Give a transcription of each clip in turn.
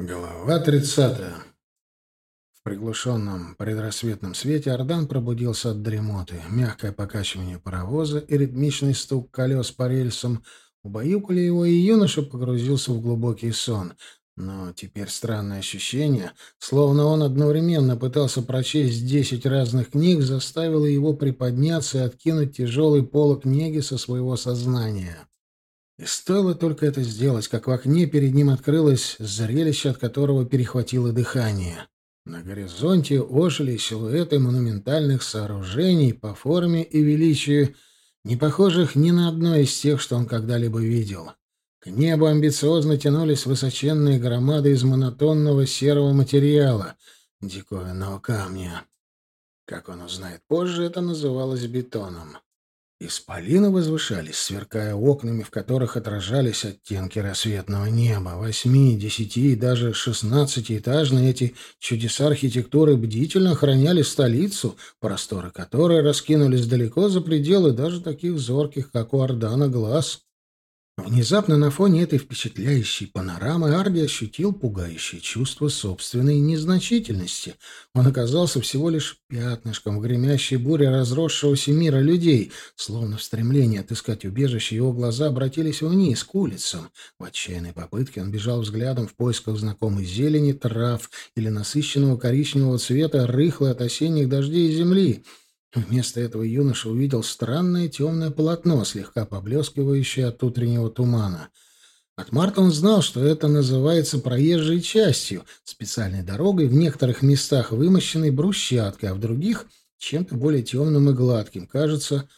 Глава тридцатая. В приглушенном предрассветном свете Ардан пробудился от дремоты. Мягкое покачивание паровоза и ритмичный стук колес по рельсам убаюкали его, и юноша погрузился в глубокий сон. Но теперь странное ощущение, словно он одновременно пытался прочесть десять разных книг, заставило его приподняться и откинуть тяжелый полок неги со своего сознания. И стоило только это сделать, как в окне перед ним открылось зрелище, от которого перехватило дыхание. На горизонте ожили силуэты монументальных сооружений по форме и величию, не похожих ни на одно из тех, что он когда-либо видел. К небу амбициозно тянулись высоченные громады из монотонного серого материала, диковинного камня. Как он узнает позже, это называлось бетоном. Исполины возвышались, сверкая окнами, в которых отражались оттенки рассветного неба. Восьми, десяти и даже шестнадцатиэтажные эти чудеса архитектуры бдительно охраняли столицу, просторы которой раскинулись далеко за пределы даже таких зорких, как у Ордана, глаз. Внезапно на фоне этой впечатляющей панорамы Арди ощутил пугающее чувство собственной незначительности. Он оказался всего лишь пятнышком в гремящей буре разросшегося мира людей, словно в стремлении отыскать убежище его глаза обратились вниз, к улицам. В отчаянной попытке он бежал взглядом в поисках знакомой зелени, трав или насыщенного коричневого цвета рыхлой от осенних дождей земли — Вместо этого юноша увидел странное темное полотно, слегка поблескивающее от утреннего тумана. От Марта он знал, что это называется проезжей частью, специальной дорогой, в некоторых местах вымощенной брусчаткой, а в других — чем-то более темным и гладким, кажется,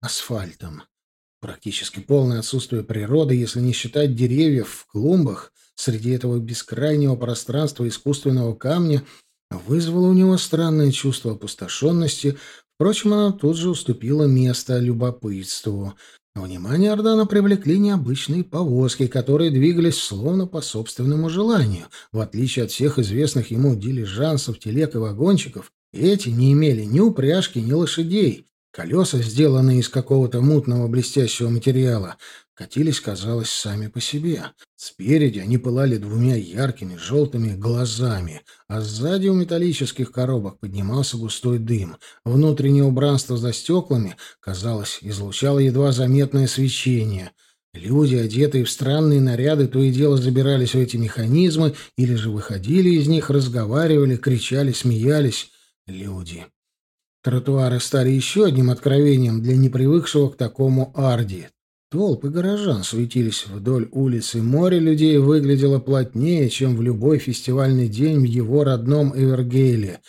асфальтом. Практически полное отсутствие природы, если не считать деревьев в клумбах, среди этого бескрайнего пространства искусственного камня — вызвало у него странное чувство опустошенности, Впрочем, она тут же уступила место любопытству. Внимание Ордана привлекли необычные повозки, которые двигались словно по собственному желанию. В отличие от всех известных ему дилижансов, телег и вагончиков, эти не имели ни упряжки, ни лошадей. Колеса, сделанные из какого-то мутного блестящего материала, катились, казалось, сами по себе. Спереди они пылали двумя яркими желтыми глазами, а сзади у металлических коробок поднимался густой дым. Внутреннее убранство за стеклами, казалось, излучало едва заметное свечение. Люди, одетые в странные наряды, то и дело забирались в эти механизмы или же выходили из них, разговаривали, кричали, смеялись. Люди. Тротуары стали еще одним откровением для непривыкшего к такому Арди. Толпы горожан светились вдоль улиц, и море людей выглядело плотнее, чем в любой фестивальный день в его родном Эвергейле.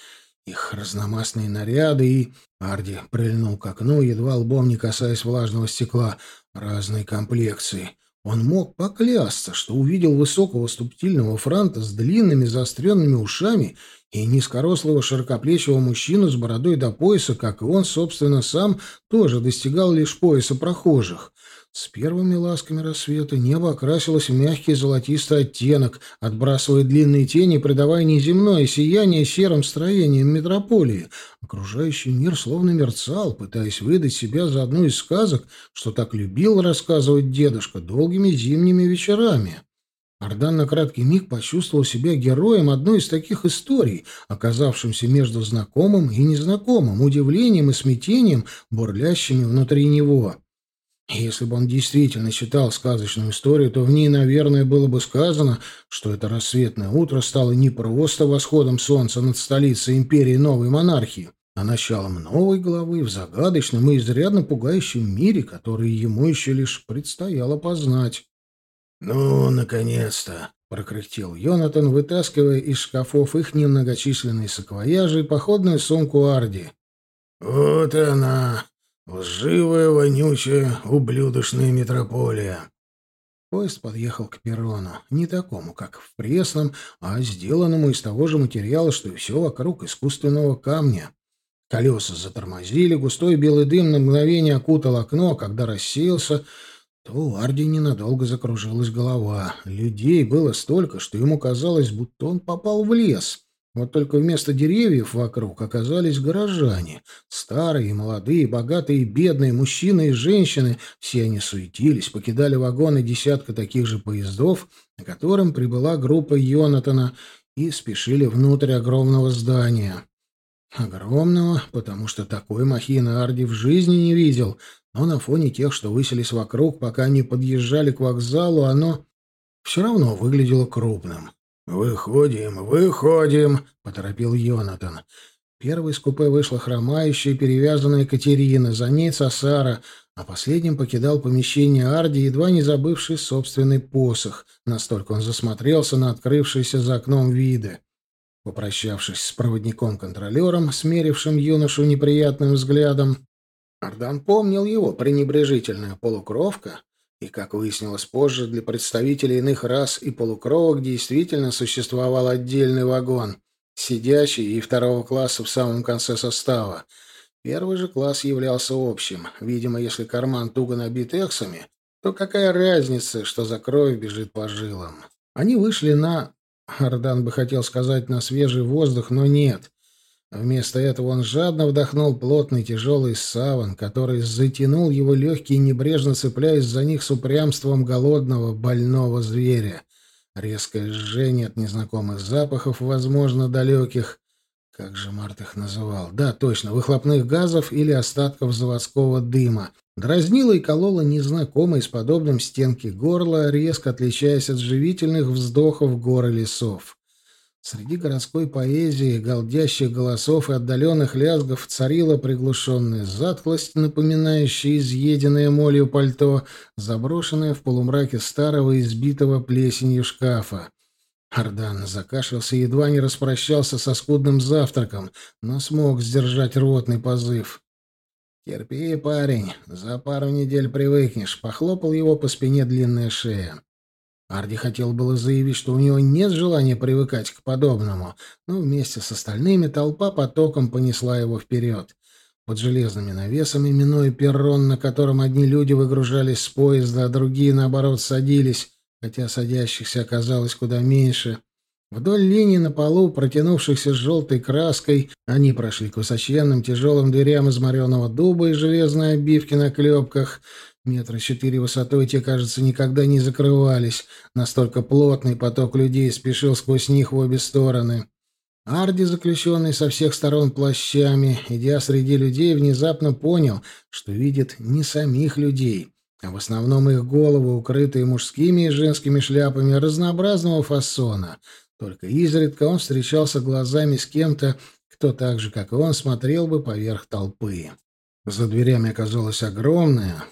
Их разномастные наряды и... Арди прильнул к окну, едва лбом не касаясь влажного стекла. Разной комплекции. Он мог поклясться, что увидел высокого ступтильного франта с длинными заостренными ушами и низкорослого широкоплечего мужчину с бородой до пояса, как и он, собственно, сам тоже достигал лишь пояса прохожих. С первыми ласками рассвета небо окрасилось в мягкий золотистый оттенок, отбрасывая длинные тени, придавая неземное сияние серым строениям метрополии. Окружающий мир словно мерцал, пытаясь выдать себя за одну из сказок, что так любил рассказывать дедушка долгими зимними вечерами. Ардан на краткий миг почувствовал себя героем одной из таких историй, оказавшимся между знакомым и незнакомым, удивлением и смятением, бурлящими внутри него. Если бы он действительно читал сказочную историю, то в ней, наверное, было бы сказано, что это рассветное утро стало не просто восходом солнца над столицей империи новой монархии, а началом новой главы в загадочном и изрядно пугающем мире, который ему еще лишь предстояло познать. «Ну, наконец-то!» — прокряхтел Йонатан, вытаскивая из шкафов их немногочисленные саквояжи и походную сумку Арди. «Вот и она!» Лживая, вонючая, ублюдочная метрополия. Поезд подъехал к перрону, не такому, как в пресном, а сделанному из того же материала, что и все вокруг искусственного камня. Колеса затормозили, густой белый дым на мгновение окутал окно, а когда рассеялся, то у Арди ненадолго закружилась голова. Людей было столько, что ему казалось, будто он попал в лес. Вот только вместо деревьев вокруг оказались горожане. Старые, молодые, богатые бедные, мужчины и женщины. Все они суетились, покидали вагоны десятка таких же поездов, на котором прибыла группа Йонатана, и спешили внутрь огромного здания. Огромного, потому что такой махины Арди в жизни не видел, но на фоне тех, что высились вокруг, пока они подъезжали к вокзалу, оно все равно выглядело крупным. «Выходим, выходим!» — поторопил Йонатан. Первой из купе вышла хромающая, перевязанная Катерина, за ней Цасара, а последним покидал помещение Арди, едва не забывший собственный посох. Настолько он засмотрелся на открывшиеся за окном виды. Попрощавшись с проводником-контролером, смерившим юношу неприятным взглядом, Ардан помнил его пренебрежительная полукровка, и, как выяснилось позже, для представителей иных рас и полукровок действительно существовал отдельный вагон, сидящий и второго класса в самом конце состава. Первый же класс являлся общим. Видимо, если карман туго набит эксами, то какая разница, что за кровь бежит по жилам? Они вышли на... Ардан бы хотел сказать на свежий воздух, но нет. Вместо этого он жадно вдохнул плотный тяжелый саван, который затянул его легкие, небрежно цепляясь за них с упрямством голодного, больного зверя. Резкое жжение от незнакомых запахов, возможно, далеких. Как же Март их называл? Да, точно, выхлопных газов или остатков заводского дыма. Дразнило и кололо незнакомой с подобным стенки горла, резко отличаясь от живительных вздохов гор и лесов. Среди городской поэзии, голдящих голосов и отдаленных лязгов царила приглушенная затхлость, напоминающая изъеденное молью пальто, заброшенное в полумраке старого избитого плесенью шкафа. Ардан закашлялся и едва не распрощался со скудным завтраком, но смог сдержать рвотный позыв. «Терпи, парень, за пару недель привыкнешь», — похлопал его по спине длинная шея. Арди хотел было заявить, что у него нет желания привыкать к подобному, но вместе с остальными толпа потоком понесла его вперед. Под железными навесами, минуя перрон, на котором одни люди выгружались с поезда, а другие, наоборот, садились, хотя садящихся оказалось куда меньше. Вдоль линии на полу, протянувшихся с желтой краской, они прошли к высоченным тяжелым дверям из мореного дуба и железной обивки на клепках — Метра четыре высотой те, кажется, никогда не закрывались. Настолько плотный поток людей спешил сквозь них в обе стороны. Арди, заключенный со всех сторон плащами, идя среди людей, внезапно понял, что видит не самих людей, а в основном их головы, укрытые мужскими и женскими шляпами разнообразного фасона. Только изредка он встречался глазами с кем-то, кто так же, как и он, смотрел бы поверх толпы. За дверями оказалась огромная,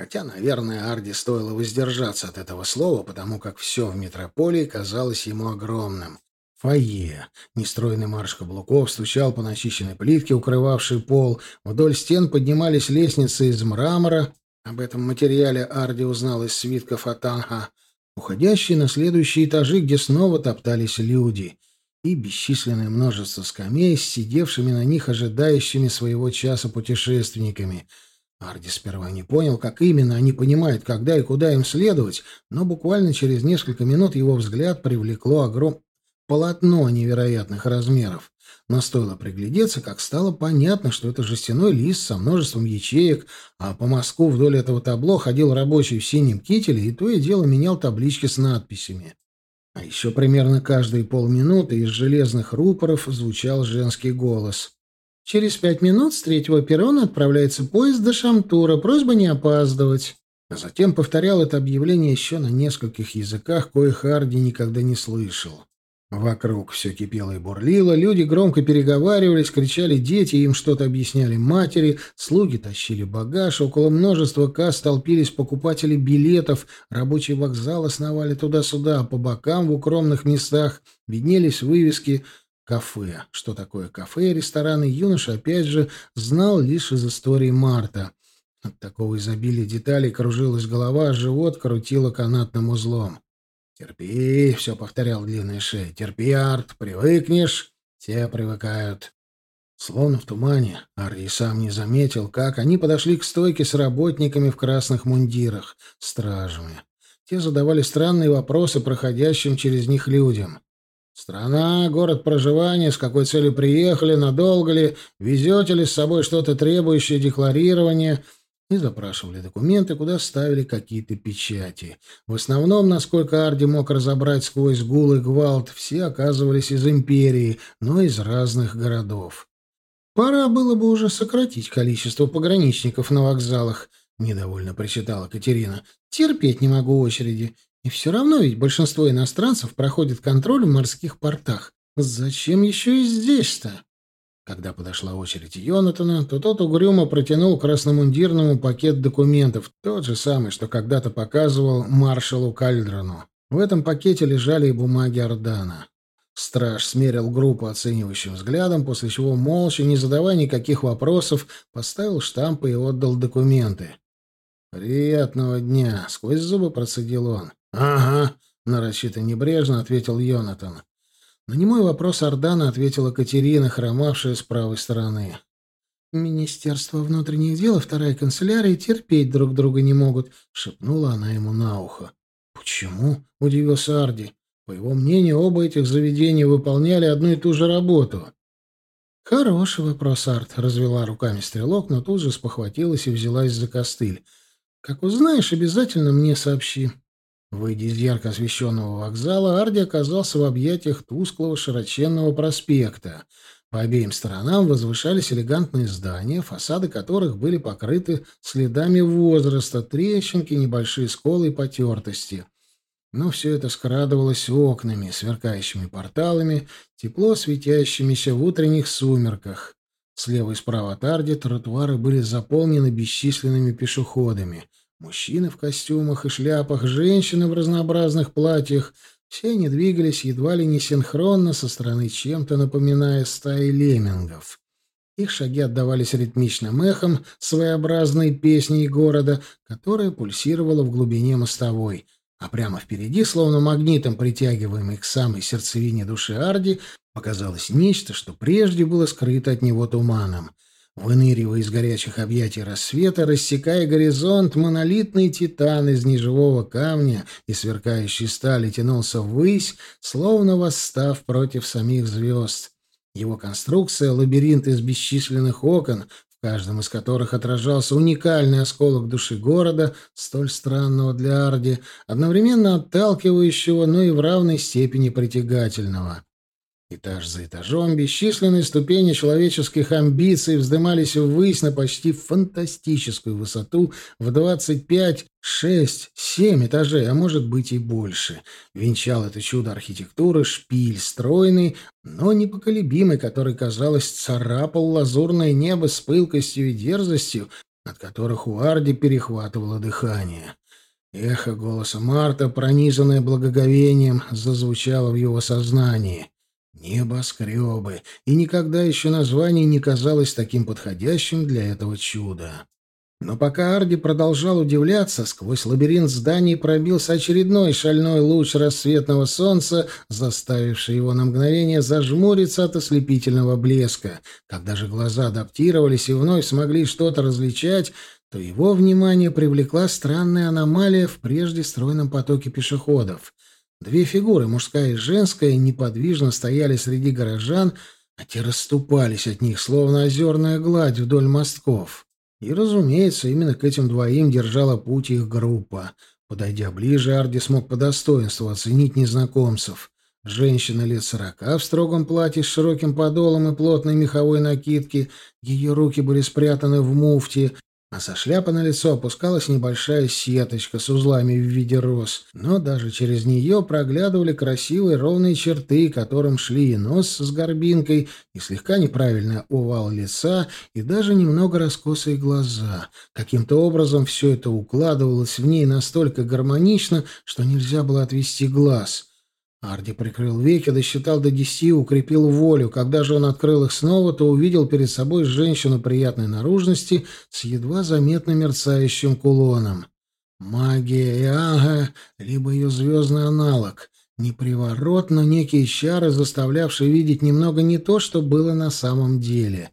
Хотя, наверное, Арди стоило воздержаться от этого слова, потому как все в метрополии казалось ему огромным. Фойе. Нестройный марш каблуков стучал по начищенной плитке, укрывавшей пол. Вдоль стен поднимались лестницы из мрамора. Об этом материале Арди узнал из свитков Атанха, уходящие на следующие этажи, где снова топтались люди. И бесчисленное множество скамей сидевшими на них ожидающими своего часа путешественниками — Арди сперва не понял, как именно они понимают, когда и куда им следовать, но буквально через несколько минут его взгляд привлекло огром... полотно невероятных размеров. Но стоило приглядеться, как стало понятно, что это жестяной лист со множеством ячеек, а по мазку вдоль этого табло ходил рабочий в синем кителе и то и дело менял таблички с надписями. А еще примерно каждые полминуты из железных рупоров звучал женский голос. Через пять минут с третьего перрона отправляется поезд до Шамтура. Просьба не опаздывать. А затем повторял это объявление еще на нескольких языках, коих Харди никогда не слышал. Вокруг все кипело и бурлило, люди громко переговаривались, кричали дети, им что-то объясняли матери, слуги тащили багаж, около множества касс толпились покупатели билетов, рабочие вокзалы сновали туда-сюда, по бокам в укромных местах виднелись вывески Кафе. Что такое кафе и рестораны, юноша, опять же, знал лишь из истории Марта. От такого изобилия деталей кружилась голова, живот крутило канатным узлом. «Терпи», — все повторял длинная шея, — «терпи, Арт, привыкнешь». Все привыкают. Словно в тумане, Арди сам не заметил, как они подошли к стойке с работниками в красных мундирах, стражами. Те задавали странные вопросы проходящим через них людям. Страна, город проживания, с какой целью приехали, надолго ли, везете ли с собой что-то требующее декларирования — и запрашивали документы, куда ставили какие-то печати. В основном, насколько Арди мог разобрать сквозь гул и гвалт, все оказывались из империи, но из разных городов. «Пора было бы уже сократить количество пограничников на вокзалах», — недовольно причитала Катерина. «Терпеть не могу очереди. И все равно ведь большинство иностранцев проходит контроль в морских портах. Зачем еще и здесь-то?» Когда подошла очередь Йонатана, то тот угрюмо протянул красномундирному пакет документов, тот же самый, что когда-то показывал маршалу Кальдрону. В этом пакете лежали и бумаги Ордана. Страж смерил группу оценивающим взглядом, после чего молча, не задавая никаких вопросов, поставил штампы и отдал документы. «Приятного дня!» — сквозь зубы процедил он. «Ага!» — нарочито небрежно ответил Йонатан. На немой вопрос Ордана ответила Катерина, хромавшая с правой стороны. «Министерство внутренних дел и вторая канцелярия терпеть друг друга не могут», — шепнула она ему на ухо. «Почему?» — удивился Арди. По его мнению, оба этих заведения выполняли одну и ту же работу. «Хороший вопрос, Арт», — развела руками стрелок, но тут же спохватилась и взялась за костыль. «Как узнаешь, обязательно мне сообщи. Выйдя из ярко освещенного вокзала, Арди оказался в объятиях тусклого широченного проспекта. По обеим сторонам возвышались элегантные здания, фасады которых были покрыты следами возраста, трещинки, небольшие сколы и потертости. Но все это скрадывалось окнами, сверкающими порталами, тепло светящимися в утренних сумерках. Слева и справа от Арди тротуары были заполнены бесчисленными пешеходами — Мужчины в костюмах и шляпах, женщины в разнообразных платьях — все они двигались едва ли не синхронно со стороны чем-то напоминая стаи леммингов. Их шаги отдавались ритмичным эхом своеобразной песней города, которая пульсировала в глубине мостовой. А прямо впереди, словно магнитом притягиваемый к самой сердцевине души Арди, показалось нечто, что прежде было скрыто от него туманом — Выныривая из горячих объятий рассвета, рассекая горизонт, монолитный титан из неживого камня и сверкающей стали тянулся ввысь, словно восстав против самих звезд. Его конструкция — лабиринт из бесчисленных окон, в каждом из которых отражался уникальный осколок души города, столь странного для Арди, одновременно отталкивающего, но и в равной степени притягательного. Этаж за этажом бесчисленные ступени человеческих амбиций вздымались ввысь на почти фантастическую высоту в 25, 6, 7 этажей, а может быть и больше. Венчал это чудо архитектуры шпиль стройный, но непоколебимый, который, казалось, царапал лазурное небо с пылкостью и дерзостью, от которых у Арди перехватывало дыхание. Эхо голоса Марта, пронизанное благоговением, зазвучало в его сознании. Небоскребы, и никогда еще название не казалось таким подходящим для этого чуда. Но пока Арди продолжал удивляться, сквозь лабиринт зданий пробился очередной шальной луч рассветного солнца, заставивший его на мгновение зажмуриться от ослепительного блеска. Когда же глаза адаптировались и вновь смогли что-то различать, то его внимание привлекла странная аномалия в прежде стройном потоке пешеходов. Две фигуры, мужская и женская, неподвижно стояли среди горожан, а те расступались от них, словно озерная гладь вдоль мостков. И, разумеется, именно к этим двоим держала путь их группа. Подойдя ближе, Арди смог по достоинству оценить незнакомцев. Женщина лет сорока в строгом платье с широким подолом и плотной меховой накидке. Ее руки были спрятаны в муфте, а со шляпы на лицо опускалась небольшая сеточка с узлами в виде роз, но даже через нее проглядывали красивые ровные черты, которым шли и нос с горбинкой, и слегка неправильный овал лица, и даже немного раскосые глаза. Каким-то образом все это укладывалось в ней настолько гармонично, что нельзя было отвести глаз — Арди прикрыл веки, досчитал до десяти и укрепил волю. Когда же он открыл их снова, то увидел перед собой женщину приятной наружности с едва заметно мерцающим кулоном. Магия Иага, либо ее звездный аналог. Не приворот, но некие чары, заставлявшие видеть немного не то, что было на самом деле.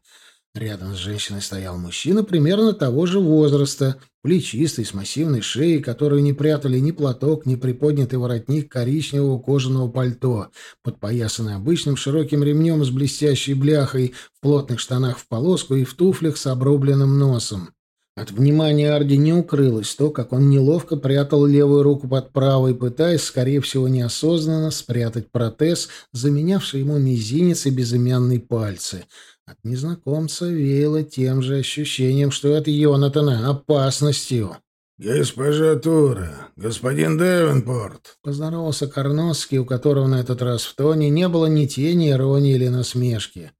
Рядом с женщиной стоял мужчина примерно того же возраста, плечистый, с массивной шеей, которую не прятали ни платок, ни приподнятый воротник коричневого кожаного пальто, подпоясанный обычным широким ремнем с блестящей бляхой, в плотных штанах в полоску и в туфлях с обрубленным носом. От внимания Арди не укрылось то, как он неловко прятал левую руку под правой, пытаясь, скорее всего, неосознанно спрятать протез, заменявший ему мизинец и безымянные пальцы. От незнакомца веяло тем же ощущением, что от Йонатана — опасностью. «Госпожа Тура, господин Девенпорт», — поздоровался Карносский, у которого на этот раз в тоне не было ни тени иронии или насмешки.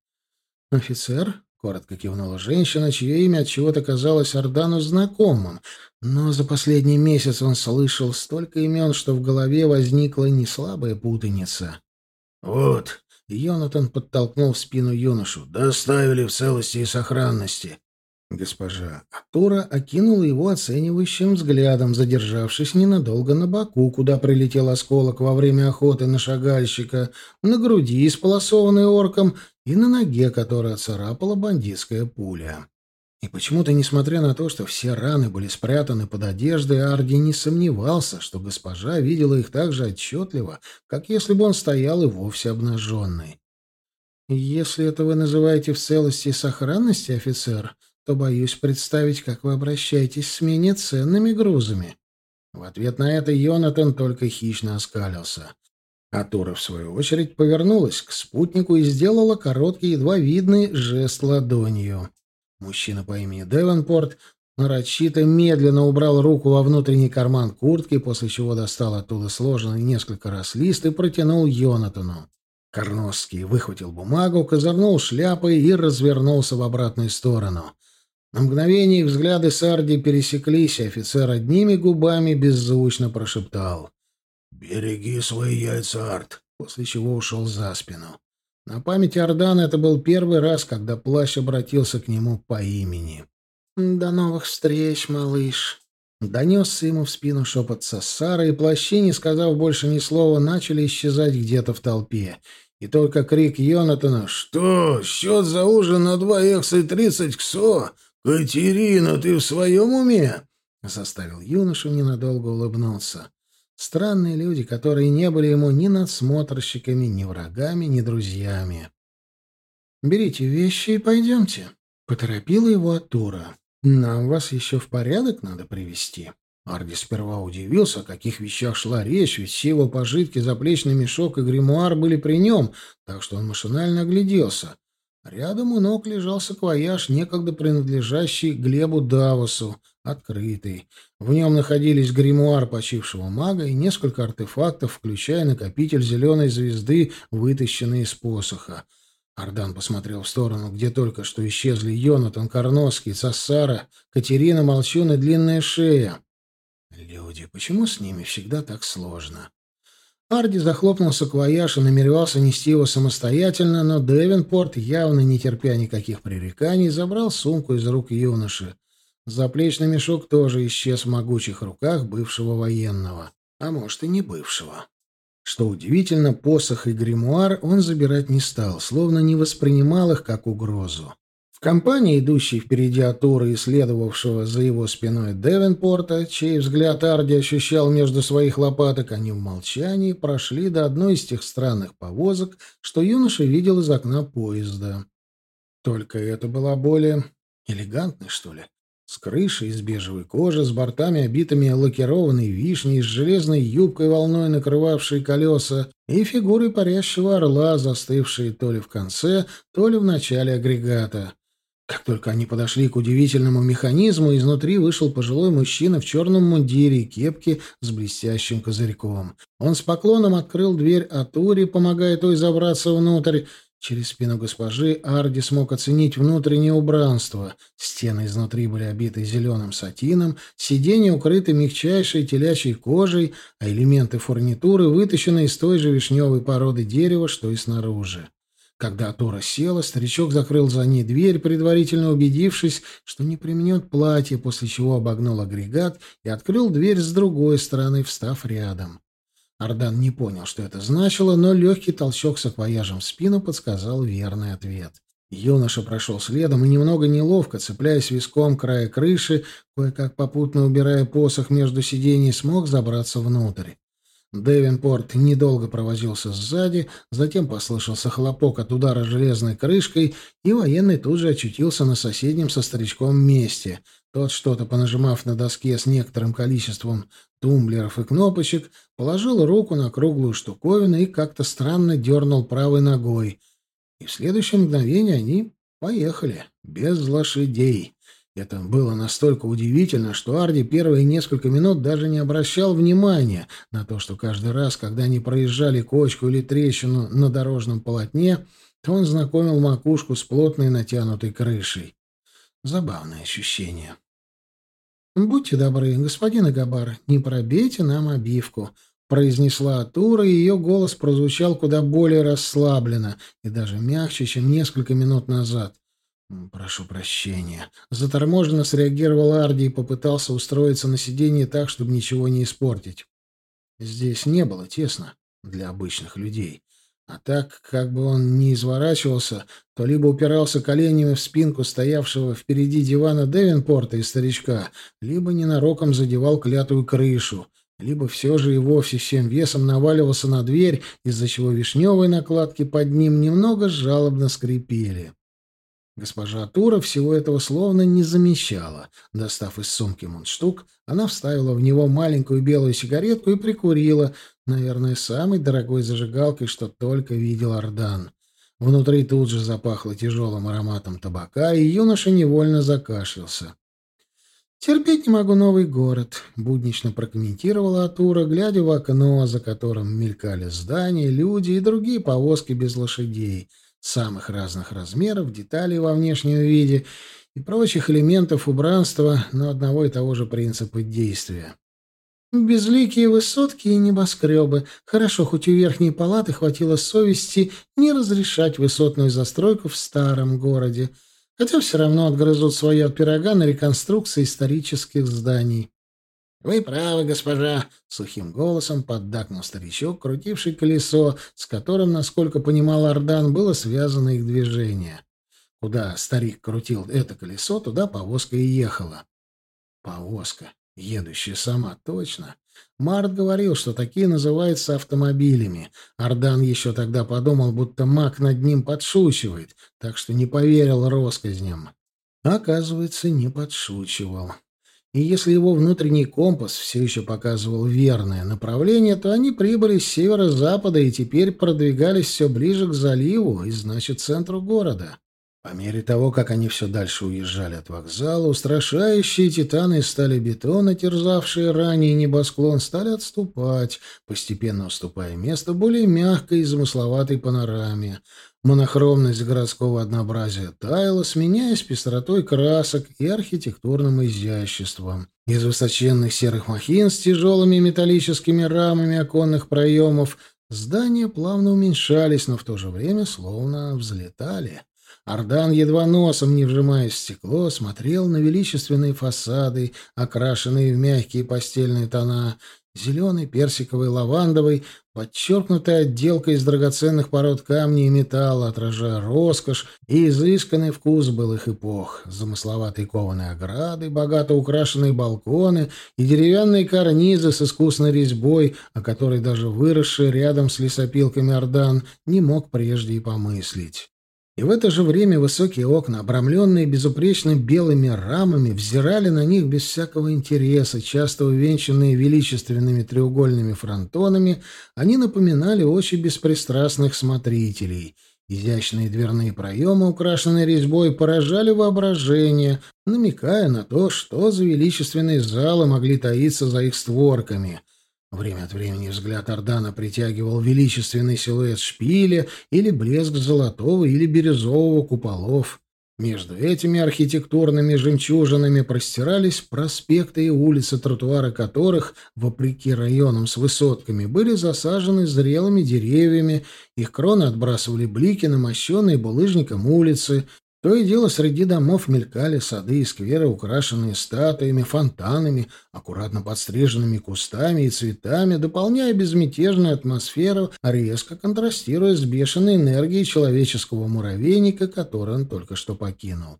«Офицер?» — коротко кивнула женщина, чье имя от чего-то казалось Ордану знакомым, но за последний месяц он слышал столько имен, что в голове возникла неслабая путаница. «Вот», — Йонатан подтолкнул в спину юношу, — «доставили в целости и сохранности». Госпожа Атура окинула его оценивающим взглядом, задержавшись ненадолго на боку, куда прилетел осколок во время охоты на шагальщика, на груди, исполосованной орком, и на ноге, которая царапала бандитская пуля. И почему-то, несмотря на то, что все раны были спрятаны под одеждой, Арди не сомневался, что госпожа видела их так же отчетливо, как если бы он стоял и вовсе обнаженный. «Если это вы называете в целости и сохранности, офицер, то боюсь представить, как вы обращаетесь с менее ценными грузами». В ответ на это Йонатан только хищно оскалился. Атура, в свою очередь, повернулась к спутнику и сделала короткий, едва видный жест ладонью. Мужчина по имени Девенпорт нарочито медленно убрал руку во внутренний карман куртки, после чего достал оттуда сложенный несколько раз лист и протянул Йонатану. Корносский выхватил бумагу, козырнул шляпой и развернулся в обратную сторону. На мгновение их взгляды Сарди пересеклись, и офицер одними губами беззвучно прошептал «Береги свои яйца, Арт», после чего ушел за спину. На памяти Ордана это был первый раз, когда плащ обратился к нему по имени. «До новых встреч, малыш!» Донесся ему в спину шепот Сассара, и плащи, не сказав больше ни слова, начали исчезать где-то в толпе. И только крик Йонатана «Что? Счет за ужин на два экса тридцать ксо? Катерина, ты в своем уме?» заставил юношу ненадолго улыбнуться. Странные люди, которые не были ему ни надсмотрщиками, ни врагами, ни друзьями. «Берите вещи и пойдемте», — поторопила его Атура. «Нам вас еще в порядок надо привести». Арди сперва удивился, о каких вещах шла речь, ведь все его пожитки, заплечный мешок и гримуар были при нем, так что он машинально огляделся. Рядом у ног лежал саквояж, некогда принадлежащий Глебу Давосу, открытый. В нем находились гримуар почившего мага и несколько артефактов, включая накопитель зеленой звезды, вытащенный из посоха. Ардан посмотрел в сторону, где только что исчезли Йонатан Карновский, Цассара, Катерина Молчун и Длинная Шея. Люди, почему с ними всегда так сложно? Арди захлопнул саквояж и намеревался нести его самостоятельно, но Девенпорт, явно не терпя никаких пререканий, забрал сумку из рук юноши. Заплечный мешок тоже исчез в могучих руках бывшего военного. А может, и не бывшего. Что удивительно, посох и гримуар он забирать не стал, словно не воспринимал их как угрозу. В компании, идущей впереди Атура и следовавшего за его спиной Девенпорта, чей взгляд Арди ощущал между своих лопаток, они в молчании прошли до одной из тех странных повозок, что юноша видел из окна поезда. Только это была более элегантной, что ли. С крышей из бежевой кожи, с бортами, обитыми лакированной вишней, с железной юбкой, волной накрывавшей колеса, и фигурой парящего орла, застывшей то ли в конце, то ли в начале агрегата. Как только они подошли к удивительному механизму, изнутри вышел пожилой мужчина в черном мундире и кепке с блестящим козырьком. Он с поклоном открыл дверь Атури, помогая той забраться внутрь. Через спину госпожи Арди смог оценить внутреннее убранство. Стены изнутри были обиты зеленым сатином, сиденья укрыты мягчайшей телячьей кожей, а элементы фурнитуры вытащены из той же вишневой породы дерева, что и снаружи. Когда Тора села, старичок закрыл за ней дверь, предварительно убедившись, что не применет платье, после чего обогнул агрегат и открыл дверь с другой стороны, встав рядом. Ардан не понял, что это значило, но легкий толчок с акваяжем в спину подсказал верный ответ. Юноша прошел следом и немного неловко, цепляясь виском края крыши, кое-как попутно убирая посох между сидений, смог забраться внутрь. Дэвенпорт недолго провозился сзади, затем послышался хлопок от удара железной крышкой, и военный тут же очутился на соседнем со старичком месте. Тот, что-то понажимав на доске с некоторым количеством тумблеров и кнопочек, положил руку на круглую штуковину и как-то странно дернул правой ногой. И в следующее мгновение они поехали, без лошадей. Это было настолько удивительно, что Арди первые несколько минут даже не обращал внимания на то, что каждый раз, когда они проезжали кочку или трещину на дорожном полотне, то он знакомил макушку с плотной натянутой крышей. Забавное ощущение. «Будьте добры, господин Агабар, не пробейте нам обивку», — произнесла Атура, и ее голос прозвучал куда более расслабленно и даже мягче, чем несколько минут назад. «Прошу прощения». Заторможенно среагировал Арди и попытался устроиться на сиденье так, чтобы ничего не испортить. Здесь не было тесно для обычных людей. А так, как бы он ни изворачивался, то либо упирался коленями в спинку стоявшего впереди дивана Девинпорта и старичка, либо ненароком задевал клятую крышу, либо все же и вовсе всем весом наваливался на дверь, из-за чего вишневые накладки под ним немного жалобно скрипели. Госпожа Тура всего этого словно не замечала. Достав из сумки мундштук, она вставила в него маленькую белую сигаретку и прикурила, наверное, самой дорогой зажигалкой, что только видел Ардан. Внутри тут же запахло тяжелым ароматом табака, и юноша невольно закашлялся. «Терпеть не могу новый город», — буднично прокомментировала Атура, глядя в окно, за которым мелькали здания, люди и другие повозки без лошадей — самых разных размеров, деталей во внешнем виде и прочих элементов убранства, но одного и того же принципа действия. Безликие высотки и небоскребы. Хорошо, хоть у верхней палаты хватило совести не разрешать высотную застройку в старом городе, хотя все равно отгрызут свое от пирога на реконструкции исторических зданий. «Вы правы, госпожа!» — сухим голосом поддакнул старичок, крутивший колесо, с которым, насколько понимал Ардан, было связано их движение. Куда старик крутил это колесо, туда повозка и ехала. Повозка, едущая сама, точно. Март говорил, что такие называются автомобилями. Ардан еще тогда подумал, будто маг над ним подшучивает, так что не поверил россказням. Оказывается, не подшучивал и если его внутренний компас все еще показывал верное направление, то они прибыли с северо-запада и теперь продвигались все ближе к заливу и, значит, центру города. По мере того, как они все дальше уезжали от вокзала, устрашающие титаны стали бетона, терзавшие ранее небосклон, стали отступать, постепенно уступая место более мягкой и замысловатой панораме. Монохромность городского однообразия таяла, сменяясь пестротой красок и архитектурным изяществом. Из высоченных серых махин с тяжелыми металлическими рамами оконных проемов здания плавно уменьшались, но в то же время словно взлетали. Ардан, едва носом не вжимаясь в стекло, смотрел на величественные фасады, окрашенные в мягкие постельные тона, зеленый, персиковый, лавандовый, подчеркнутая отделка из драгоценных пород камня и металла, отражая роскошь и изысканный вкус былых эпох, замысловатые кованые ограды, богато украшенные балконы и деревянные карнизы с искусной резьбой, о которой даже выросший рядом с лесопилками Ордан не мог прежде и помыслить. И в это же время высокие окна, обрамленные безупречно белыми рамами, взирали на них без всякого интереса, часто увенчанные величественными треугольными фронтонами, они напоминали очи беспристрастных смотрителей. Изящные дверные проемы, украшенные резьбой, поражали воображение, намекая на то, что за величественные залы могли таиться за их створками — Время от времени взгляд Ордана притягивал величественный силуэт шпиля или блеск золотого или бирюзового куполов. Между этими архитектурными жемчужинами простирались проспекты и улицы, тротуары которых, вопреки районам с высотками, были засажены зрелыми деревьями, их кроны отбрасывали блики на мощенные булыжником улицы, То и дело среди домов мелькали сады и скверы, украшенные статуями, фонтанами, аккуратно подстриженными кустами и цветами, дополняя безмятежную атмосферу, резко контрастируя с бешеной энергией человеческого муравейника, который он только что покинул.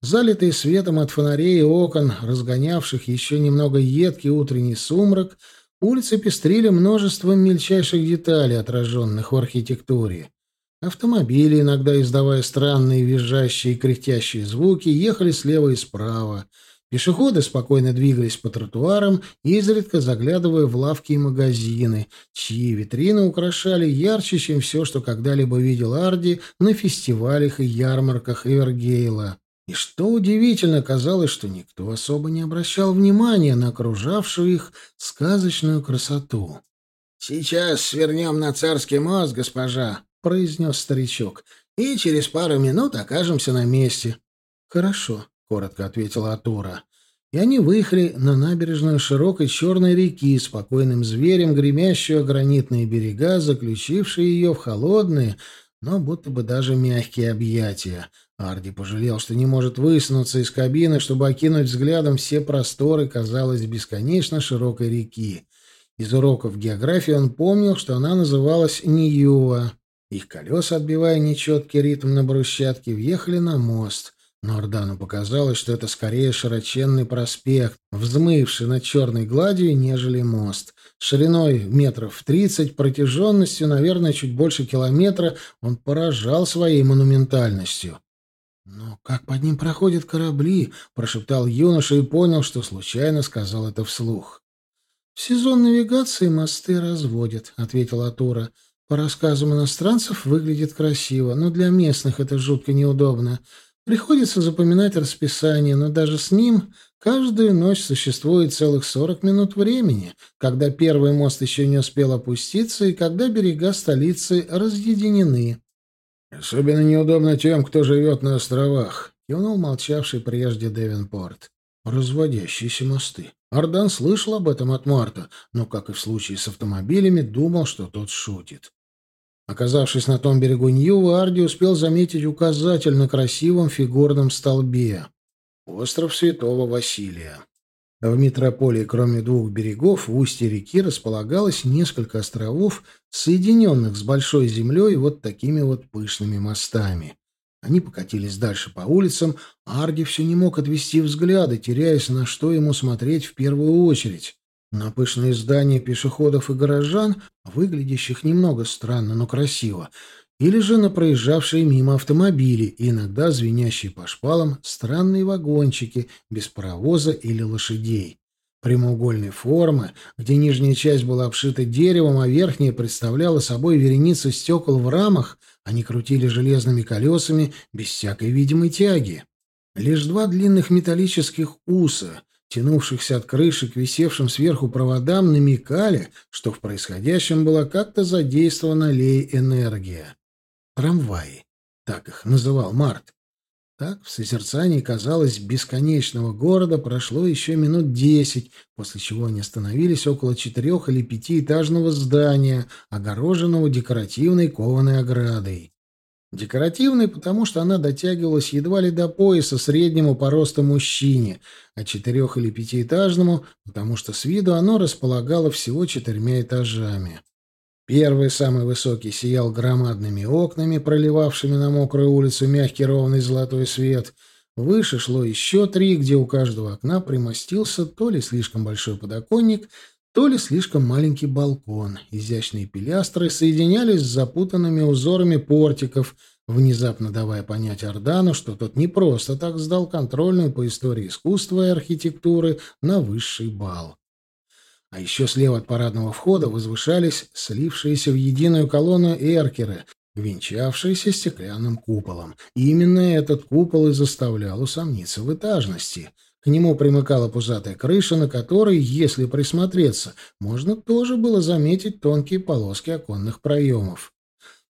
Залитые светом от фонарей и окон, разгонявших еще немного едкий утренний сумрак, улицы пестрили множеством мельчайших деталей, отраженных в архитектуре. Автомобили, иногда издавая странные визжащие и кряхтящие звуки, ехали слева и справа. Пешеходы спокойно двигались по тротуарам, изредка заглядывая в лавки и магазины, чьи витрины украшали ярче, чем все, что когда-либо видел Арди на фестивалях и ярмарках Эвергейла. И что удивительно, казалось, что никто особо не обращал внимания на окружавшую их сказочную красоту. «Сейчас свернем на царский мост, госпожа», — произнес старичок, — «и через пару минут окажемся на месте». «Хорошо», — коротко ответила Атура. И они выехали на набережную широкой черной реки, спокойным зверем гремящую гранитные берега, заключившие ее в холодные, но будто бы даже мягкие объятия, Арди пожалел, что не может высунуться из кабины, чтобы окинуть взглядом все просторы, казалось, бесконечно широкой реки. Из уроков географии он помнил, что она называлась Ниюа. Их колеса, отбивая нечеткий ритм на брусчатке, въехали на мост. Но Ордану показалось, что это скорее широченный проспект, взмывший над черной гладью, нежели мост. Шириной метров тридцать, протяженностью, наверное, чуть больше километра, он поражал своей монументальностью. «Но как под ним проходят корабли?» — прошептал юноша и понял, что случайно сказал это вслух. «В сезон навигации мосты разводят», — ответила Атура. «По рассказам иностранцев выглядит красиво, но для местных это жутко неудобно. Приходится запоминать расписание, но даже с ним каждую ночь существует целых сорок минут времени, когда первый мост еще не успел опуститься и когда берега столицы разъединены». «Особенно неудобно тем, кто живет на островах», — кивнул молчавший прежде Девинпорт. «Разводящиеся мосты». Ардан слышал об этом от Марта, но, как и в случае с автомобилями, думал, что тот шутит. Оказавшись на том берегу Ньюва, Арди успел заметить указатель на красивом фигурном столбе. «Остров Святого Василия». В метрополии, кроме двух берегов, в устье реки располагалось несколько островов, соединенных с большой землей вот такими вот пышными мостами. Они покатились дальше по улицам, а Арди все не мог отвести взгляды, теряясь, на что ему смотреть в первую очередь. На пышные здания пешеходов и горожан, выглядящих немного странно, но красиво, или же на проезжавшие мимо автомобили и иногда звенящие по шпалам странные вагончики без паровоза или лошадей. Прямоугольной формы, где нижняя часть была обшита деревом, а верхняя представляла собой вереницу стекол в рамах, они крутили железными колесами без всякой видимой тяги. Лишь два длинных металлических уса, тянувшихся от крыши к висевшим сверху проводам, намекали, что в происходящем была как-то задействована лей-энергия. Трамваи. Так их называл Март. Так, в созерцании, казалось, бесконечного города прошло еще минут десять, после чего они остановились около четырех или пятиэтажного здания, огороженного декоративной кованой оградой. Декоративной, потому что она дотягивалась едва ли до пояса среднему по росту мужчине, а четырех- или пятиэтажному, потому что с виду оно располагало всего четырьмя этажами. Первый, самый высокий, сиял громадными окнами, проливавшими на мокрую улицу мягкий ровный золотой свет. Выше шло еще три, где у каждого окна примостился то ли слишком большой подоконник, то ли слишком маленький балкон. Изящные пилястры соединялись с запутанными узорами портиков, внезапно давая понять Ордану, что тот не просто так сдал контрольную по истории искусства и архитектуры на высший балл. А еще слева от парадного входа возвышались слившиеся в единую колонну эркеры, венчавшиеся стеклянным куполом. И именно этот купол и заставлял усомниться в этажности. К нему примыкала пузатая крыша, на которой, если присмотреться, можно тоже было заметить тонкие полоски оконных проемов.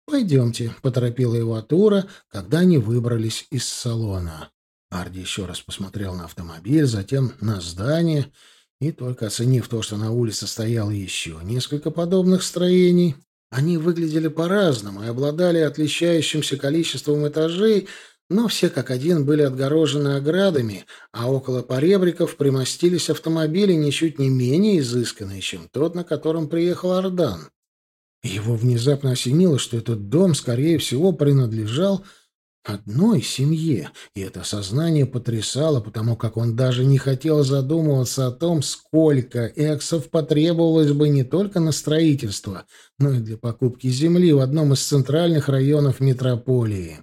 «Пойдемте», — поторопила его Атура, когда они выбрались из салона. Арди еще раз посмотрел на автомобиль, затем на здание — и только оценив то, что на улице стояло еще несколько подобных строений, они выглядели по-разному и обладали отличающимся количеством этажей, но все как один были отгорожены оградами, а около поребриков примостились автомобили ничуть не менее изысканные, чем тот, на котором приехал Ардан. Его внезапно осенило, что этот дом, скорее всего, принадлежал одной семье, и это сознание потрясало, потому как он даже не хотел задумываться о том, сколько эксов потребовалось бы не только на строительство, но и для покупки земли в одном из центральных районов метрополии.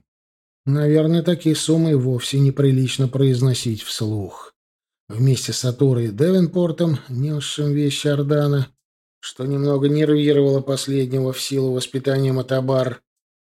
Наверное, такие суммы вовсе неприлично произносить вслух. Вместе с Атурой и Девенпортом, несшим вещи Ордана, что немного нервировало последнего в силу воспитания Матабар,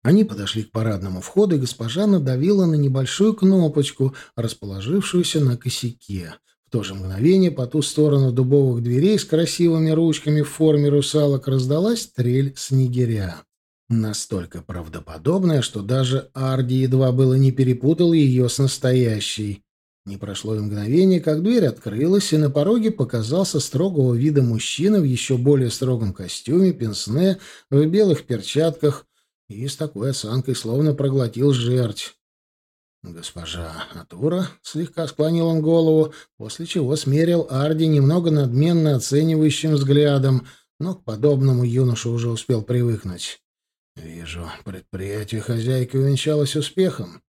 они подошли к парадному входу, и госпожа надавила на небольшую кнопочку, расположившуюся на косяке. В то же мгновение по ту сторону дубовых дверей с красивыми ручками в форме русалок раздалась трель снегиря. Настолько правдоподобная, что даже Арди едва было не перепутал ее с настоящей. Не прошло и мгновение, как дверь открылась, и на пороге показался строгого вида мужчина в еще более строгом костюме, пенсне, в белых перчатках и с такой осанкой словно проглотил жерть. Госпожа Атура слегка склонил он голову, после чего смерил Арди немного надменно оценивающим взглядом, но к подобному юноша уже успел привыкнуть. «Вижу, предприятие хозяйки увенчалось успехом».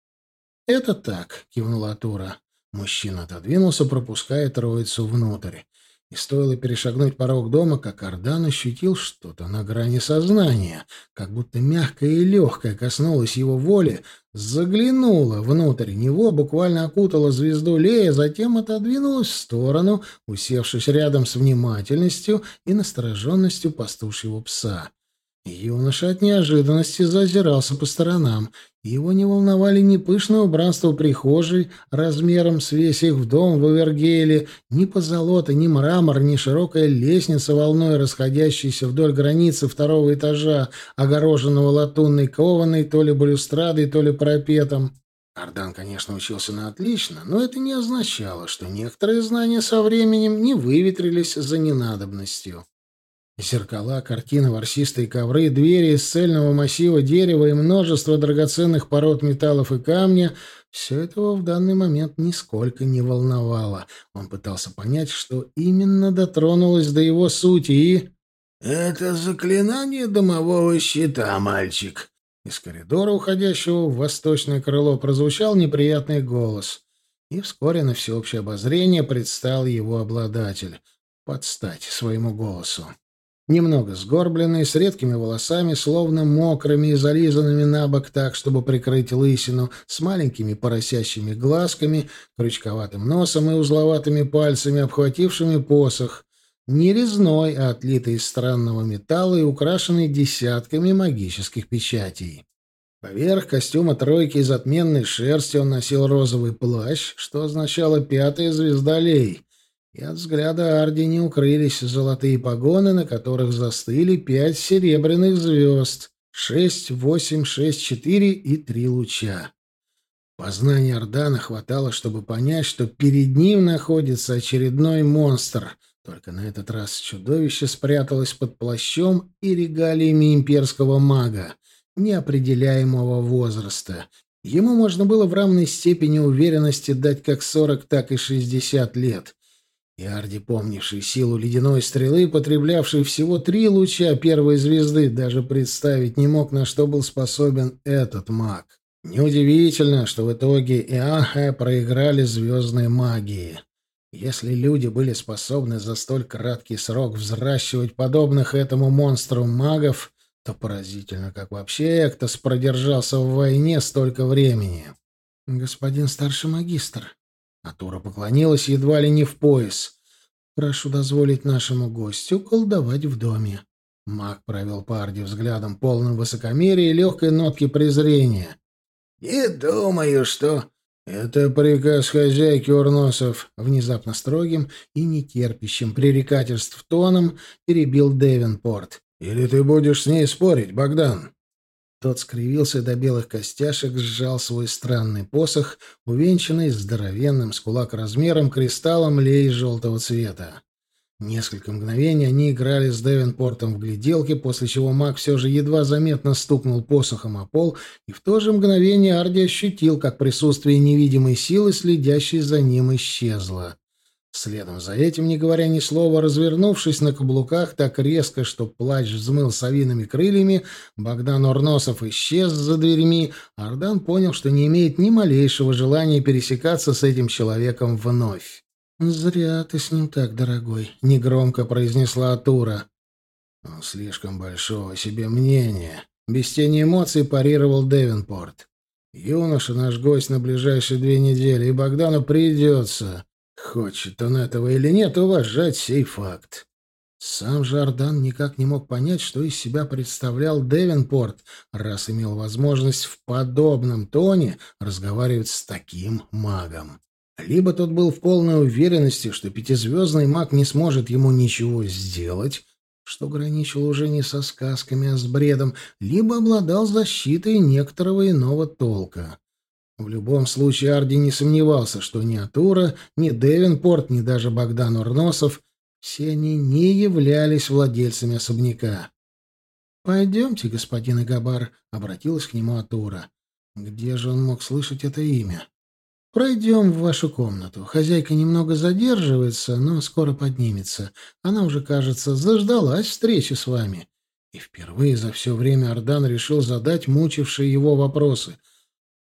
«Это так», — кивнула Атура. Мужчина отодвинулся, пропуская троицу внутрь. И стоило перешагнуть порог дома, как Ардан ощутил что-то на грани сознания, как будто мягкое и легкое коснулось его воли, заглянуло внутрь него, буквально окутало звезду Лея, затем отодвинулось в сторону, усевшись рядом с внимательностью и настороженностью пастушьего пса. Юноша от неожиданности зазирался по сторонам. Его не волновали ни пышное убранство прихожей размером с весь их в дом в Эвергейле, ни позолота, ни мрамор, ни широкая лестница, волной расходящаяся вдоль границы второго этажа, огороженного латунной кованой, то ли балюстрадой, то ли парапетом. Ардан, конечно, учился на отлично, но это не означало, что некоторые знания со временем не выветрились за ненадобностью. Зеркала, картины, ворсистые ковры, двери из цельного массива дерева и множество драгоценных пород металлов и камня — все этого в данный момент нисколько не волновало. Он пытался понять, что именно дотронулось до его сути и... «Это заклинание домового щита, мальчик!» Из коридора, уходящего в восточное крыло, прозвучал неприятный голос. И вскоре на всеобщее обозрение предстал его обладатель. Под стать своему голосу немного сгорбленный, с редкими волосами, словно мокрыми и зализанными на бок так, чтобы прикрыть лысину, с маленькими поросящими глазками, крючковатым носом и узловатыми пальцами, обхватившими посох. Не резной, а отлитый из странного металла и украшенный десятками магических печатей. Поверх костюма тройки из отменной шерсти он носил розовый плащ, что означало «пятая звезда Лей», и от взгляда Арди не укрылись золотые погоны, на которых застыли пять серебряных звезд — шесть, восемь, шесть, четыре и три луча. Познания Ордана хватало, чтобы понять, что перед ним находится очередной монстр, только на этот раз чудовище спряталось под плащом и регалиями имперского мага, неопределяемого возраста. Ему можно было в равной степени уверенности дать как сорок, так и шестьдесят лет. И Арди, помнивший силу ледяной стрелы, потреблявший всего три луча первой звезды, даже представить не мог, на что был способен этот маг. Неудивительно, что в итоге Иахэ проиграли звездной магии. Если люди были способны за столь краткий срок взращивать подобных этому монстру магов, то поразительно, как вообще Эктос продержался в войне столько времени. «Господин старший магистр», Атура поклонилась едва ли не в пояс. «Прошу дозволить нашему гостю колдовать в доме». Маг провел Парди взглядом полным высокомерия и легкой нотки презрения. «Не думаю, что...» «Это приказ хозяйки Урносов», — внезапно строгим и нетерпящим пререкательств тоном перебил Девинпорт. «Или ты будешь с ней спорить, Богдан?» Тот скривился до белых костяшек, сжал свой странный посох, увенчанный здоровенным с кулак размером кристаллом лей желтого цвета. Несколько мгновений они играли с Девенпортом в гляделки, после чего маг все же едва заметно стукнул посохом о пол, и в то же мгновение Арди ощутил, как присутствие невидимой силы, следящей за ним, исчезло. Следом за этим, не говоря ни слова, развернувшись на каблуках так резко, что плащ взмыл совиными крыльями, Богдан Урносов исчез за дверьми, Ардан понял, что не имеет ни малейшего желания пересекаться с этим человеком вновь. «Зря ты с ним так, дорогой», — негромко произнесла Атура. «Он слишком большого себе мнения», — без тени эмоций парировал Девинпорт. «Юноша наш гость на ближайшие две недели, и Богдану придется...» Хочет он этого или нет, уважать сей факт. Сам Жардан никак не мог понять, что из себя представлял Девенпорт, раз имел возможность в подобном тоне разговаривать с таким магом. Либо тот был в полной уверенности, что пятизвездный маг не сможет ему ничего сделать, что граничило уже не со сказками, а с бредом, либо обладал защитой некоторого иного толка. В любом случае Арди не сомневался, что ни Атура, ни Девинпорт, ни даже Богдан Урносов все они не являлись владельцами особняка. «Пойдемте, господин Игабар», — обратилась к нему Атура. Где же он мог слышать это имя? «Пройдем в вашу комнату. Хозяйка немного задерживается, но скоро поднимется. Она уже, кажется, заждалась встречи с вами». И впервые за все время Ардан решил задать мучившие его вопросы —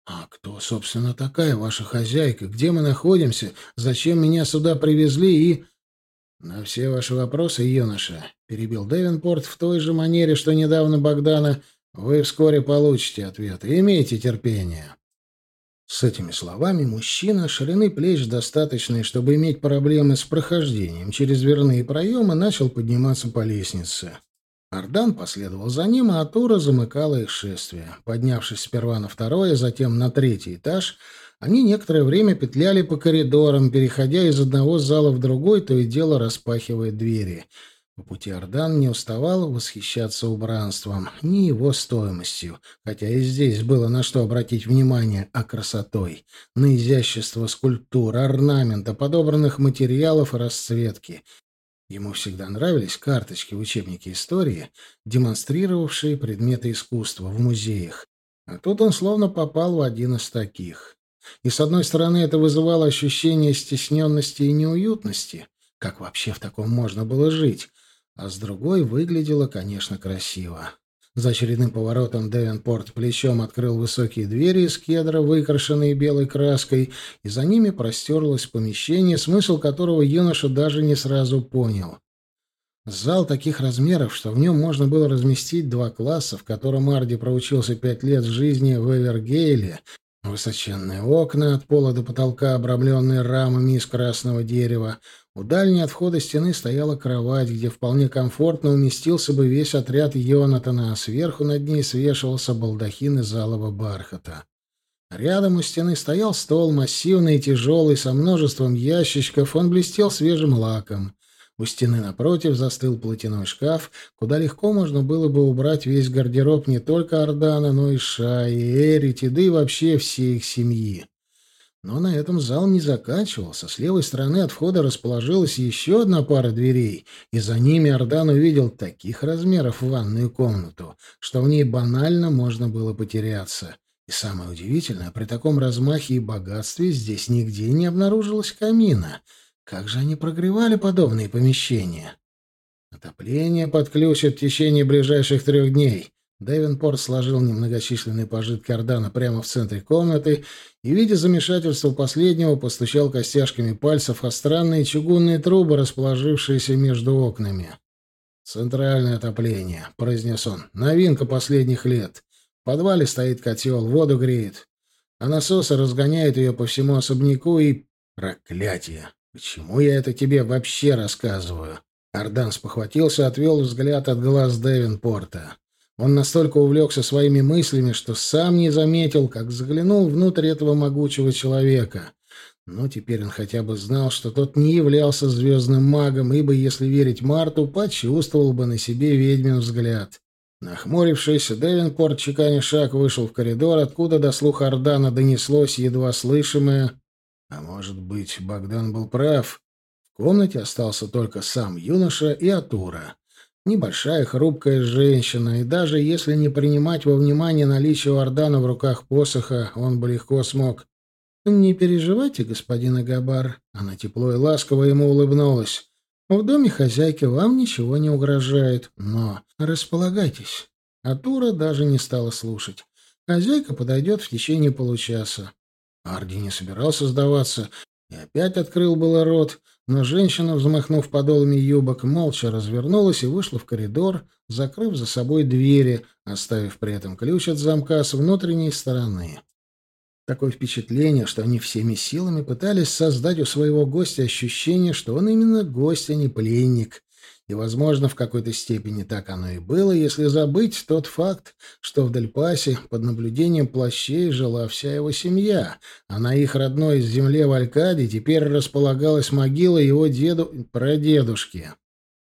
«А кто, собственно, такая ваша хозяйка? Где мы находимся? Зачем меня сюда привезли и...» «На все ваши вопросы, юноша», — перебил Девинпорт в той же манере, что недавно Богдана, «вы вскоре получите ответ. Имейте терпение». С этими словами мужчина, ширины плеч достаточной, чтобы иметь проблемы с прохождением через дверные проемы, начал подниматься по лестнице. Ардан последовал за ним, а Атура замыкала их шествие. Поднявшись сперва на второй, а затем на третий этаж, они некоторое время петляли по коридорам, переходя из одного зала в другой, то и дело распахивая двери. По пути Ардан не уставал восхищаться убранством, ни его стоимостью, хотя и здесь было на что обратить внимание, а красотой, на изящество скульптур, орнамента, подобранных материалов и расцветки, Ему всегда нравились карточки в учебнике истории, демонстрировавшие предметы искусства в музеях. А тут он словно попал в один из таких. И, с одной стороны, это вызывало ощущение стесненности и неуютности. Как вообще в таком можно было жить? А с другой, выглядело, конечно, красиво. За очередным поворотом Девенпорт плечом открыл высокие двери из кедра, выкрашенные белой краской, и за ними простерлось помещение, смысл которого юноша даже не сразу понял. Зал таких размеров, что в нем можно было разместить два класса, в котором Арди проучился пять лет жизни в Эвергейле, высоченные окна от пола до потолка, обрамленные рамами из красного дерева, у дальней от входа стены стояла кровать, где вполне комфортно уместился бы весь отряд Йонатана, а сверху над ней свешивался балдахин из алого бархата. Рядом у стены стоял стол, массивный и тяжелый, со множеством ящичков, он блестел свежим лаком. У стены напротив застыл платяной шкаф, куда легко можно было бы убрать весь гардероб не только Ордана, но и Шаи, Эрити, да и вообще всей их семьи. Но на этом зал не заканчивался. С левой стороны от входа расположилась еще одна пара дверей, и за ними Ордан увидел таких размеров ванную комнату, что в ней банально можно было потеряться. И самое удивительное, при таком размахе и богатстве здесь нигде не обнаружилось камина. Как же они прогревали подобные помещения? Отопление подключат в течение ближайших трех дней. Девинпорт сложил немногочисленные пожитки Ордана прямо в центре комнаты и, видя замешательство последнего, постучал костяшками пальцев о странные чугунные трубы, расположившиеся между окнами. «Центральное отопление», — произнес он. «Новинка последних лет. В подвале стоит котел, воду греет. А насосы разгоняют ее по всему особняку и... Проклятие! Почему я это тебе вообще рассказываю?» Ардан спохватился, отвел взгляд от глаз Девинпорта. Он настолько увлекся своими мыслями, что сам не заметил, как заглянул внутрь этого могучего человека. Но теперь он хотя бы знал, что тот не являлся звездным магом, ибо, если верить Марту, почувствовал бы на себе ведьмин взгляд. Нахмурившись, Девинпорт, чеканя шаг, вышел в коридор, откуда до слуха Ордана донеслось едва слышимое «А может быть, Богдан был прав?» В комнате остался только сам юноша и Атура. Небольшая хрупкая женщина, и даже если не принимать во внимание наличие у Ордана в руках посоха, он бы легко смог. «Не переживайте, господин Агабар», — она тепло и ласково ему улыбнулась. «В доме хозяйки вам ничего не угрожает, но располагайтесь». Атура даже не стала слушать. Хозяйка подойдет в течение получаса. Арди не собирался сдаваться и опять открыл было рот, но женщина, взмахнув подолами юбок, молча развернулась и вышла в коридор, закрыв за собой двери, оставив при этом ключ от замка с внутренней стороны. Такое впечатление, что они всеми силами пытались создать у своего гостя ощущение, что он именно гость, а не пленник, и, возможно, в какой-то степени так оно и было, если забыть тот факт, что в Дельпасе под наблюдением плащей жила вся его семья, а на их родной земле в Алькаде теперь располагалась могила его деду прадедушки.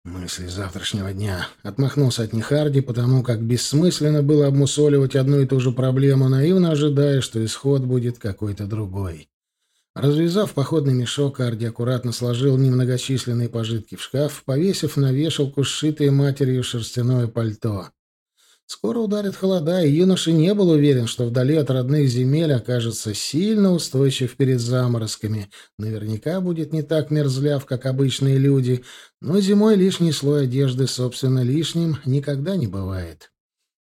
Мысли завтрашнего дня. Отмахнулся от них Харди, потому как бессмысленно было обмусоливать одну и ту же проблему, наивно ожидая, что исход будет какой-то другой. Развязав походный мешок, Арди аккуратно сложил немногочисленные пожитки в шкаф, повесив на вешалку сшитое матерью шерстяное пальто. Скоро ударит холода, и юноша не был уверен, что вдали от родных земель окажется сильно устойчив перед заморозками. Наверняка будет не так мерзляв, как обычные люди, но зимой лишний слой одежды, собственно, лишним никогда не бывает.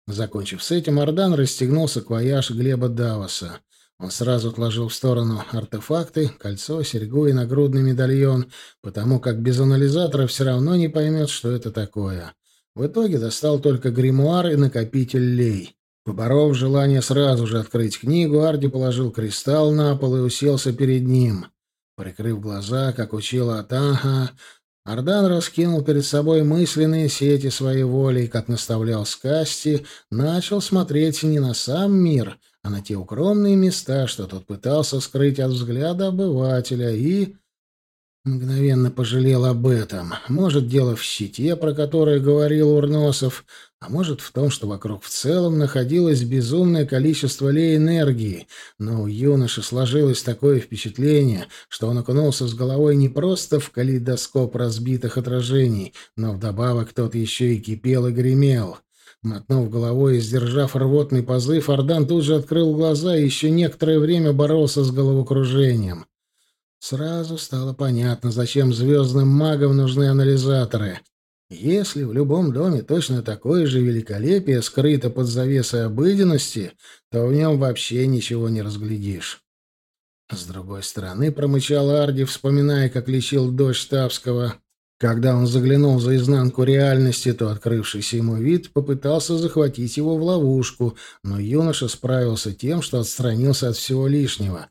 Закончив с этим, Ардан расстегнул саквояж Глеба Давоса. Он сразу отложил в сторону артефакты, кольцо, серьгу и нагрудный медальон, потому как без анализатора все равно не поймет, что это такое. В итоге достал только гримуар и накопитель лей. Поборов желание сразу же открыть книгу, Арди положил кристалл на пол и уселся перед ним. Прикрыв глаза, как учила Атаха, Ардан раскинул перед собой мысленные сети своей воли и, как наставлял Скасти, начал смотреть не на сам мир — а на те укромные места, что тот пытался скрыть от взгляда обывателя, и... Мгновенно пожалел об этом. Может, дело в щите, про которое говорил Урносов, а может в том, что вокруг в целом находилось безумное количество лей энергии, но у юноши сложилось такое впечатление, что он окунулся с головой не просто в калейдоскоп разбитых отражений, но вдобавок тот еще и кипел и гремел. Мотнув головой и сдержав рвотный позыв, Ардан тут же открыл глаза и еще некоторое время боролся с головокружением. Сразу стало понятно, зачем звездным магам нужны анализаторы. Если в любом доме точно такое же великолепие скрыто под завесой обыденности, то в нем вообще ничего не разглядишь. С другой стороны, промычал Арди, вспоминая, как лечил дочь Тавского. Когда он заглянул за изнанку реальности, то открывшийся ему вид попытался захватить его в ловушку, но юноша справился тем, что отстранился от всего лишнего.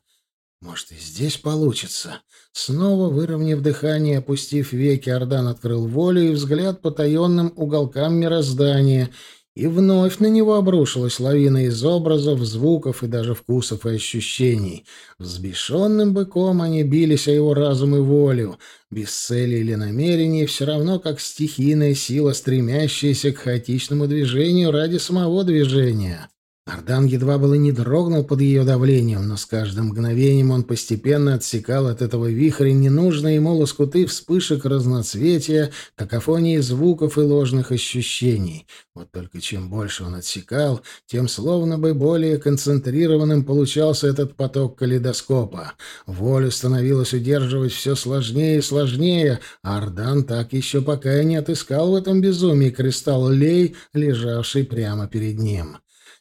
Может, и здесь получится. Снова выровняв дыхание, опустив веки, Ардан открыл волю и взгляд потаенным уголкам мироздания — и вновь на него обрушилась лавина из образов, звуков и даже вкусов и ощущений. Взбешенным быком они бились о его разум и волю, без цели или намерений, все равно как стихийная сила, стремящаяся к хаотичному движению ради самого движения. Ардан едва было не дрогнул под ее давлением, но с каждым мгновением он постепенно отсекал от этого вихря ненужные ему лоскуты вспышек разноцветия, какофонии звуков и ложных ощущений. Вот только чем больше он отсекал, тем словно бы более концентрированным получался этот поток калейдоскопа. Волю становилось удерживать все сложнее и сложнее, а Ардан так еще пока и не отыскал в этом безумии кристалл лей, лежавший прямо перед ним.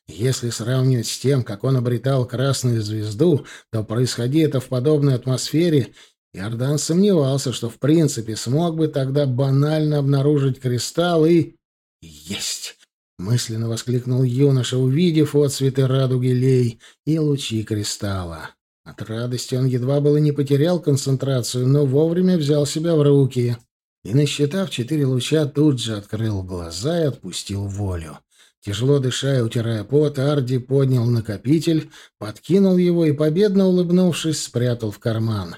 Если сравнивать с тем, как он обретал красную звезду, то происходи это в подобной атмосфере, Иордан сомневался, что в принципе смог бы тогда банально обнаружить кристалл и... «Есть!» — мысленно воскликнул юноша, увидев отцветы радуги лей и лучи кристалла. От радости он едва было не потерял концентрацию, но вовремя взял себя в руки и, насчитав четыре луча, тут же открыл глаза и отпустил волю. Тяжело дыша и утирая пот, Арди поднял накопитель, подкинул его и, победно улыбнувшись, спрятал в карман.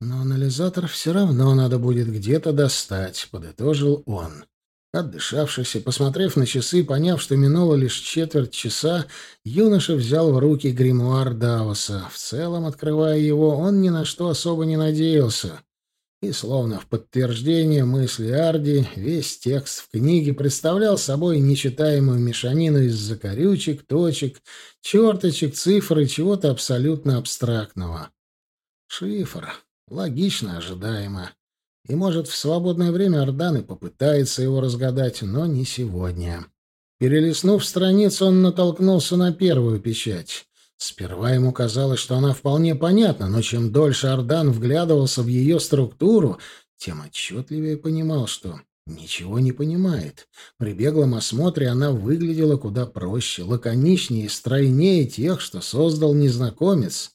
«Но анализатор все равно надо будет где-то достать», — подытожил он. Отдышавшись и посмотрев на часы, поняв, что минуло лишь четверть часа, юноша взял в руки гримуар Давоса. В целом, открывая его, он ни на что особо не надеялся. И словно в подтверждение мысли Арди, весь текст в книге представлял собой нечитаемую мешанину из закорючек, точек, черточек, цифр и чего-то абсолютно абстрактного. Шифр. Логично, ожидаемо. И, может, в свободное время Ордан и попытается его разгадать, но не сегодня. Перелистнув страницу, он натолкнулся на первую печать. Сперва ему казалось, что она вполне понятна, но чем дольше Ардан вглядывался в ее структуру, тем отчетливее понимал, что ничего не понимает. При беглом осмотре она выглядела куда проще, лаконичнее и стройнее тех, что создал незнакомец.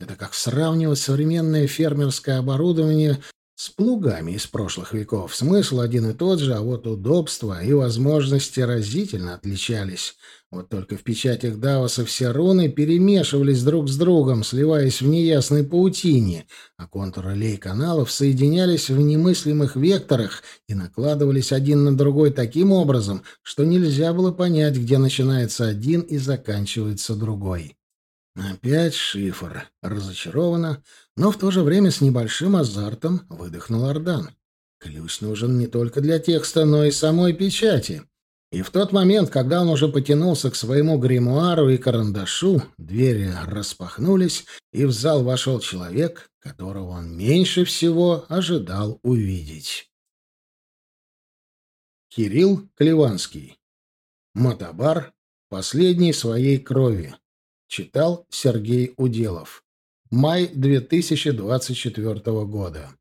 Это как сравнивать современное фермерское оборудование с плугами из прошлых веков. Смысл один и тот же, а вот удобства и возможности разительно отличались. Вот только в печатях Давоса все руны перемешивались друг с другом, сливаясь в неясной паутине, а контуры лей-каналов соединялись в немыслимых векторах и накладывались один на другой таким образом, что нельзя было понять, где начинается один и заканчивается другой. Опять шифр. Разочарованно, но в то же время с небольшим азартом выдохнул Ардан. Ключ нужен не только для текста, но и самой печати. И в тот момент, когда он уже потянулся к своему гримуару и карандашу, двери распахнулись, и в зал вошел человек, которого он меньше всего ожидал увидеть. Кирилл Клеванский. Мотобар. Последней своей крови. Читал Сергей Уделов. Май 2024 года.